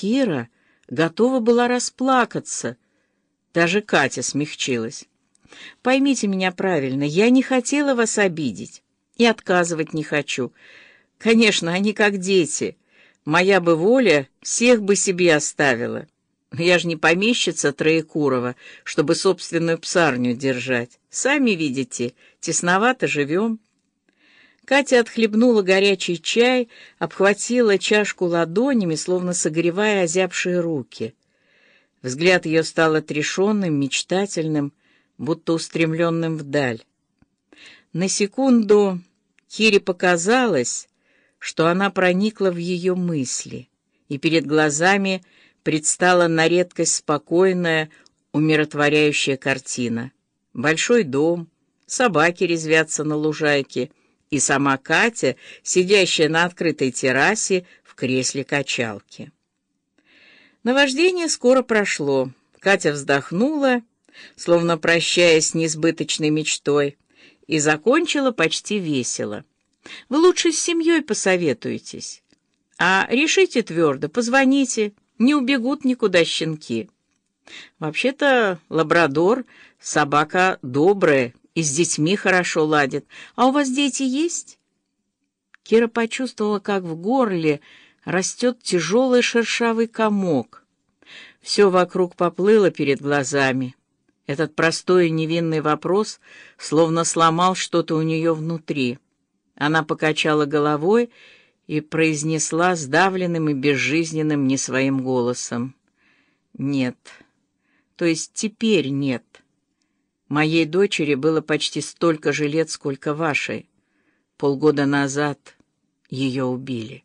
Кира готова была расплакаться. Даже Катя смягчилась. «Поймите меня правильно, я не хотела вас обидеть и отказывать не хочу. Конечно, они как дети. Моя бы воля всех бы себе оставила. Я же не помещица Троекурова, чтобы собственную псарню держать. Сами видите, тесновато живем». Катя отхлебнула горячий чай, обхватила чашку ладонями, словно согревая озябшие руки. Взгляд ее стал отрешенным, мечтательным, будто устремленным вдаль. На секунду Кире показалось, что она проникла в ее мысли, и перед глазами предстала на редкость спокойная, умиротворяющая картина. Большой дом, собаки резвятся на лужайке — и сама Катя, сидящая на открытой террасе в кресле качалки. Наваждение скоро прошло. Катя вздохнула, словно прощаясь с несбыточной мечтой, и закончила почти весело. «Вы лучше с семьей посоветуетесь. А решите твердо, позвоните, не убегут никуда щенки. Вообще-то лабрадор — собака добрая и с детьми хорошо ладит. А у вас дети есть?» Кира почувствовала, как в горле растет тяжелый шершавый комок. Все вокруг поплыло перед глазами. Этот простой и невинный вопрос словно сломал что-то у нее внутри. Она покачала головой и произнесла сдавленным и безжизненным не своим голосом. «Нет. То есть теперь нет». Моей дочери было почти столько же лет, сколько вашей. Полгода назад ее убили.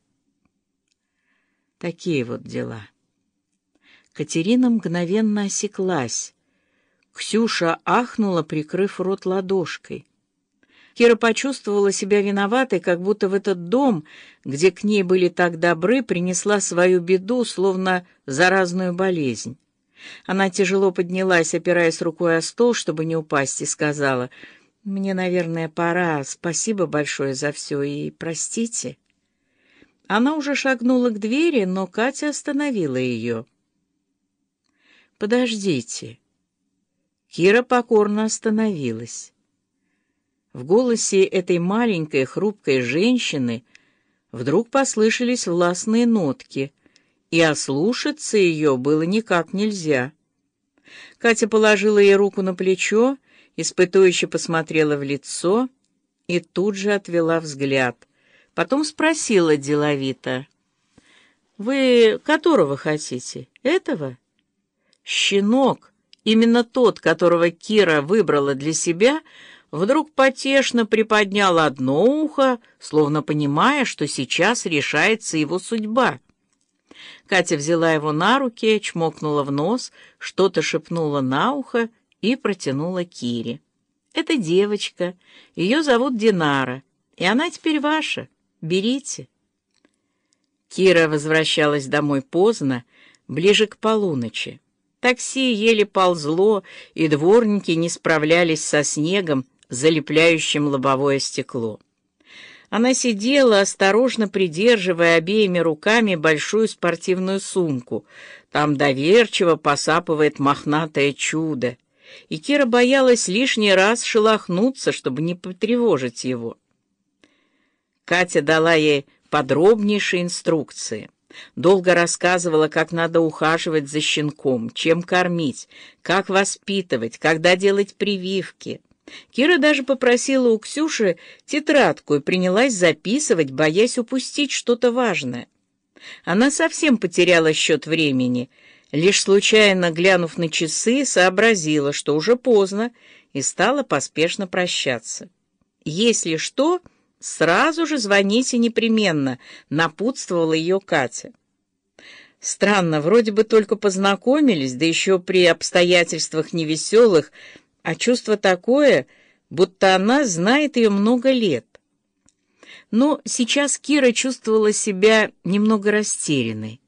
Такие вот дела. Катерина мгновенно осеклась. Ксюша ахнула, прикрыв рот ладошкой. Кира почувствовала себя виноватой, как будто в этот дом, где к ней были так добры, принесла свою беду, словно заразную болезнь. Она тяжело поднялась, опираясь рукой о стол, чтобы не упасть, и сказала, «Мне, наверное, пора. Спасибо большое за все и простите». Она уже шагнула к двери, но Катя остановила ее. «Подождите». Кира покорно остановилась. В голосе этой маленькой хрупкой женщины вдруг послышались властные нотки — и ослушаться ее было никак нельзя. Катя положила ей руку на плечо, испытующе посмотрела в лицо и тут же отвела взгляд. Потом спросила деловито. «Вы которого хотите? Этого?» Щенок, именно тот, которого Кира выбрала для себя, вдруг потешно приподнял одно ухо, словно понимая, что сейчас решается его судьба. Катя взяла его на руки, чмокнула в нос, что-то шепнула на ухо и протянула Кире. «Это девочка. Ее зовут Динара, и она теперь ваша. Берите». Кира возвращалась домой поздно, ближе к полуночи. Такси еле ползло, и дворники не справлялись со снегом, залепляющим лобовое стекло. Она сидела, осторожно придерживая обеими руками большую спортивную сумку. Там доверчиво посапывает мохнатое чудо. И Кира боялась лишний раз шелохнуться, чтобы не потревожить его. Катя дала ей подробнейшие инструкции. Долго рассказывала, как надо ухаживать за щенком, чем кормить, как воспитывать, когда делать прививки — Кира даже попросила у Ксюши тетрадку и принялась записывать, боясь упустить что-то важное. Она совсем потеряла счет времени, лишь случайно глянув на часы, сообразила, что уже поздно, и стала поспешно прощаться. «Если что, сразу же звоните непременно», — напутствовала ее Катя. Странно, вроде бы только познакомились, да еще при обстоятельствах невеселых, а чувство такое, будто она знает ее много лет. Но сейчас Кира чувствовала себя немного растерянной.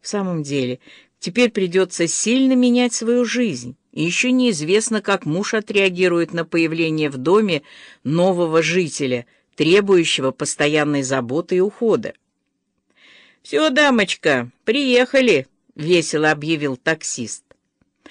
В самом деле, теперь придется сильно менять свою жизнь, и еще неизвестно, как муж отреагирует на появление в доме нового жителя, требующего постоянной заботы и ухода. «Все, дамочка, приехали!» — весело объявил таксист.